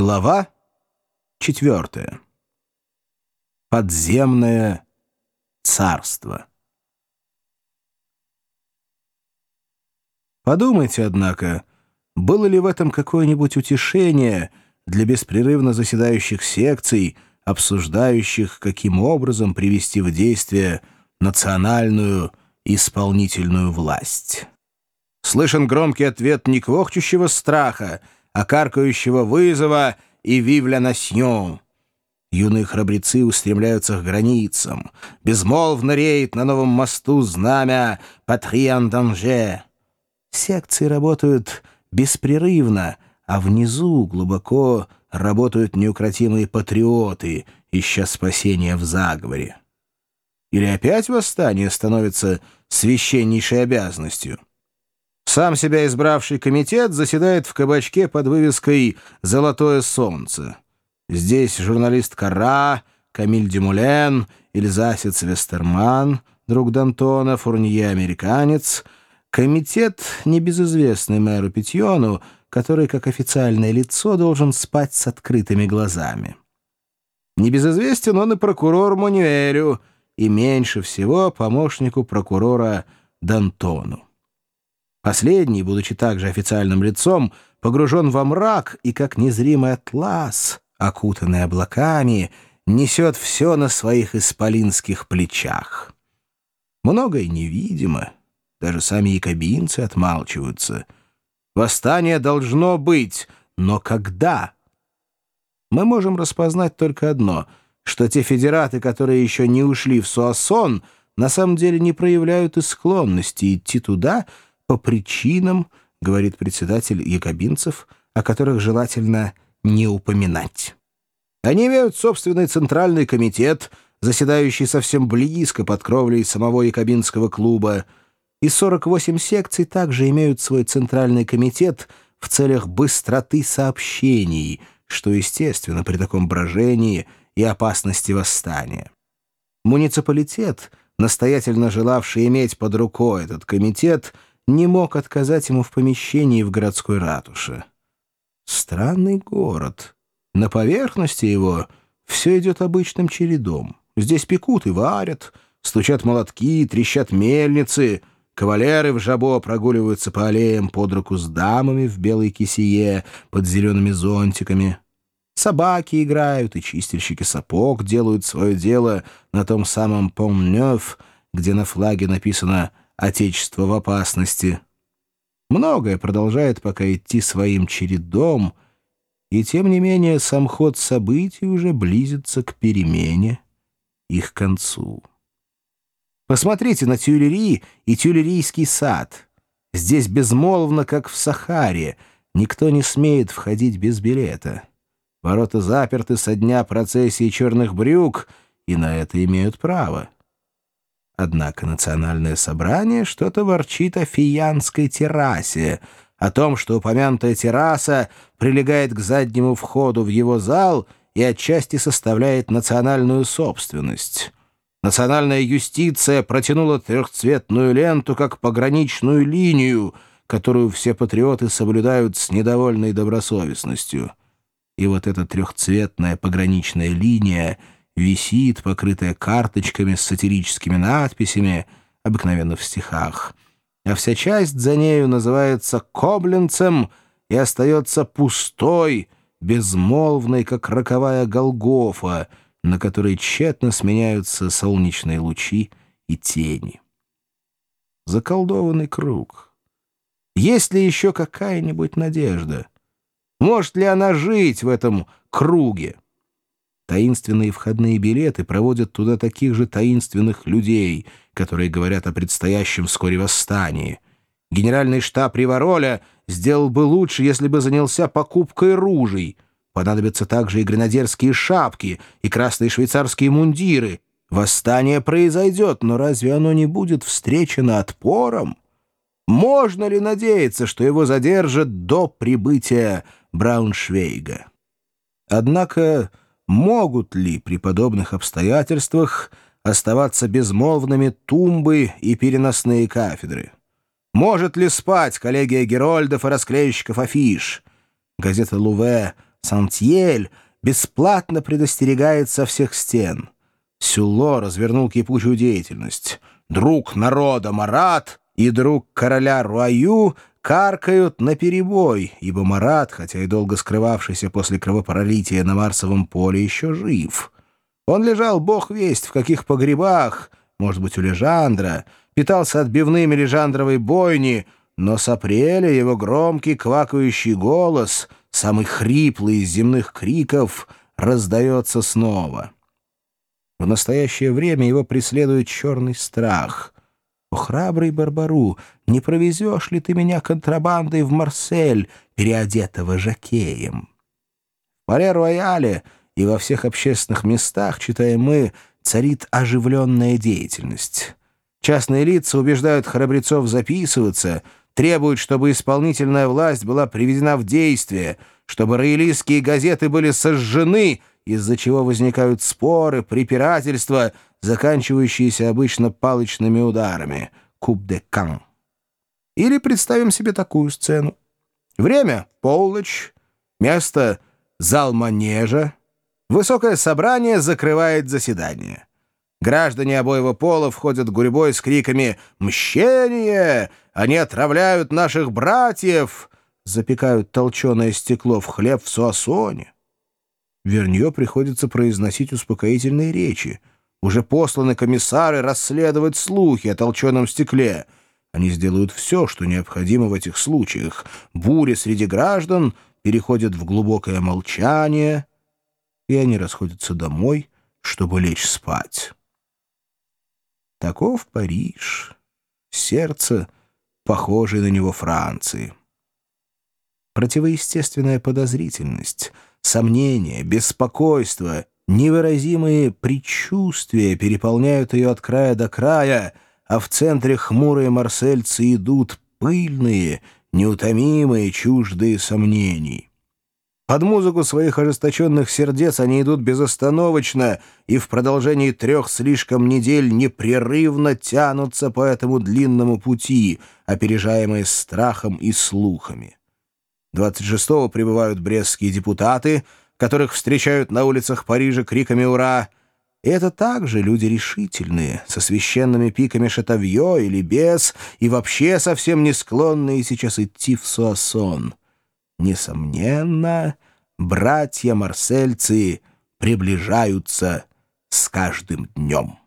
Глава четвертая. Подземное царство. Подумайте, однако, было ли в этом какое-нибудь утешение для беспрерывно заседающих секций, обсуждающих, каким образом привести в действие национальную исполнительную власть? Слышен громкий ответ неквохчущего страха — окаркающего вызова и вивля насьон. Юные храбрецы устремляются к границам. Безмолвно реет на новом мосту знамя «Патриан Данже». Секции работают беспрерывно, а внизу глубоко работают неукротимые патриоты, ища спасения в заговоре. Или опять восстание становится священнейшей обязанностью? Сам себя избравший комитет заседает в кабачке под вывеской «Золотое солнце». Здесь журналист Кара, Камиль Демулен, Ильзасец Вестерман, друг Д'Антона, Фурнье американец. Комитет, небезызвестный мэру Петьону, который, как официальное лицо, должен спать с открытыми глазами. Небезызвестен он и прокурор Монюэлю, и меньше всего помощнику прокурора Д'Антону. Последний, будучи также официальным лицом, погружен во мрак и, как незримый атлас, окутанный облаками, несет все на своих исполинских плечах. Многое невидимо, даже сами якобинцы отмалчиваются. Восстание должно быть, но когда? Мы можем распознать только одно, что те федераты, которые еще не ушли в Суассон, на самом деле не проявляют и склонности идти туда, по причинам, говорит председатель якобинцев, о которых желательно не упоминать. Они имеют собственный центральный комитет, заседающий совсем близко под кровлей самого якобинского клуба, и 48 секций также имеют свой центральный комитет в целях быстроты сообщений, что естественно при таком брожении и опасности восстания. Муниципалитет, настоятельно желавший иметь под рукой этот комитет, — не мог отказать ему в помещении в городской ратуше. Странный город. На поверхности его все идет обычным чередом. Здесь пекут и варят, стучат молотки, трещат мельницы, кавалеры в жабо прогуливаются по аллеям под руку с дамами в белой кисее под зелеными зонтиками. Собаки играют, и чистильщики сапог делают свое дело на том самом Помнёв, где на флаге написано Отечество в опасности. Многое продолжает пока идти своим чередом, и тем не менее сам ход событий уже близится к перемене, их концу. Посмотрите на Тюлери и Тюлерийский сад. Здесь безмолвно, как в Сахаре, никто не смеет входить без билета. Ворота заперты со дня процессии черных брюк, и на это имеют право. Однако национальное собрание что-то ворчит о фиянской террасе, о том, что упомянутая терраса прилегает к заднему входу в его зал и отчасти составляет национальную собственность. Национальная юстиция протянула трехцветную ленту как пограничную линию, которую все патриоты соблюдают с недовольной добросовестностью. И вот эта трехцветная пограничная линия — висит, покрытая карточками с сатирическими надписями, обыкновенно в стихах, а вся часть за нею называется «Кобленцем» и остается пустой, безмолвной, как роковая Голгофа, на которой тщетно сменяются солнечные лучи и тени. Заколдованный круг. Есть ли еще какая-нибудь надежда? Может ли она жить в этом круге? Таинственные входные билеты проводят туда таких же таинственных людей, которые говорят о предстоящем вскоре восстании. Генеральный штаб Ривароля сделал бы лучше, если бы занялся покупкой ружей. Понадобятся также и гренадерские шапки, и красные швейцарские мундиры. Восстание произойдет, но разве оно не будет встречено отпором? Можно ли надеяться, что его задержат до прибытия Брауншвейга? Однако могут ли при подобных обстоятельствах оставаться безмолвными тумбы и переносные кафедры? Может ли спать коллегия герольдов и расклеищиков афиш? Газета «Луве» Сантьель бесплатно предостерегает со всех стен. Сюло развернул кипучую деятельность. Друг народа Марат и друг короля Руаю каркают наперебой, ибо Марат, хотя и долго скрывавшийся после кровопролития на Марсовом поле, еще жив. Он лежал, бог весть, в каких погребах, может быть, у Лежандра, питался отбивными Лежандровой бойни, но с апреля его громкий квакающий голос, самый хриплый из земных криков, раздается снова. В настоящее время его преследует черный страх. «О, храбрый Барбару, не провезешь ли ты меня контрабандой в Марсель, переодетого жакеем?» В Паре-Рояле и во всех общественных местах, читаем мы, царит оживленная деятельность. Частные лица убеждают храбрецов записываться, требуют, чтобы исполнительная власть была приведена в действие, чтобы роялистские газеты были сожжены, из-за чего возникают споры, препирательства, заканчивающиеся обычно палочными ударами. Куб де кан. Или представим себе такую сцену. Время — полночь, место — зал манежа. Высокое собрание закрывает заседание. Граждане обоего пола входят гурьбой с криками «Мщение! Они отравляют наших братьев!» Запекают толченое стекло в хлеб в суассоне. Вернье приходится произносить успокоительные речи. Уже посланы комиссары расследовать слухи о толченом стекле. Они сделают все, что необходимо в этих случаях. Буря среди граждан переходит в глубокое молчание, и они расходятся домой, чтобы лечь спать. Таков Париж, сердце, похожее на него Франции. Противоестественная подозрительность, сомнения, беспокойство, невыразимые предчувствия переполняют ее от края до края, а в центре хмурые марсельцы идут пыльные, неутомимые, чуждые сомнений. Под музыку своих ожесточенных сердец они идут безостановочно и в продолжении трех слишком недель непрерывно тянутся по этому длинному пути, опережаемые страхом и слухами. 26-го прибывают брестские депутаты, которых встречают на улицах Парижа криками «Ура!». И это также люди решительные, со священными пиками шатавье или без, и вообще совсем не склонные сейчас идти в Суассон. Несомненно, братья-марсельцы приближаются с каждым днем.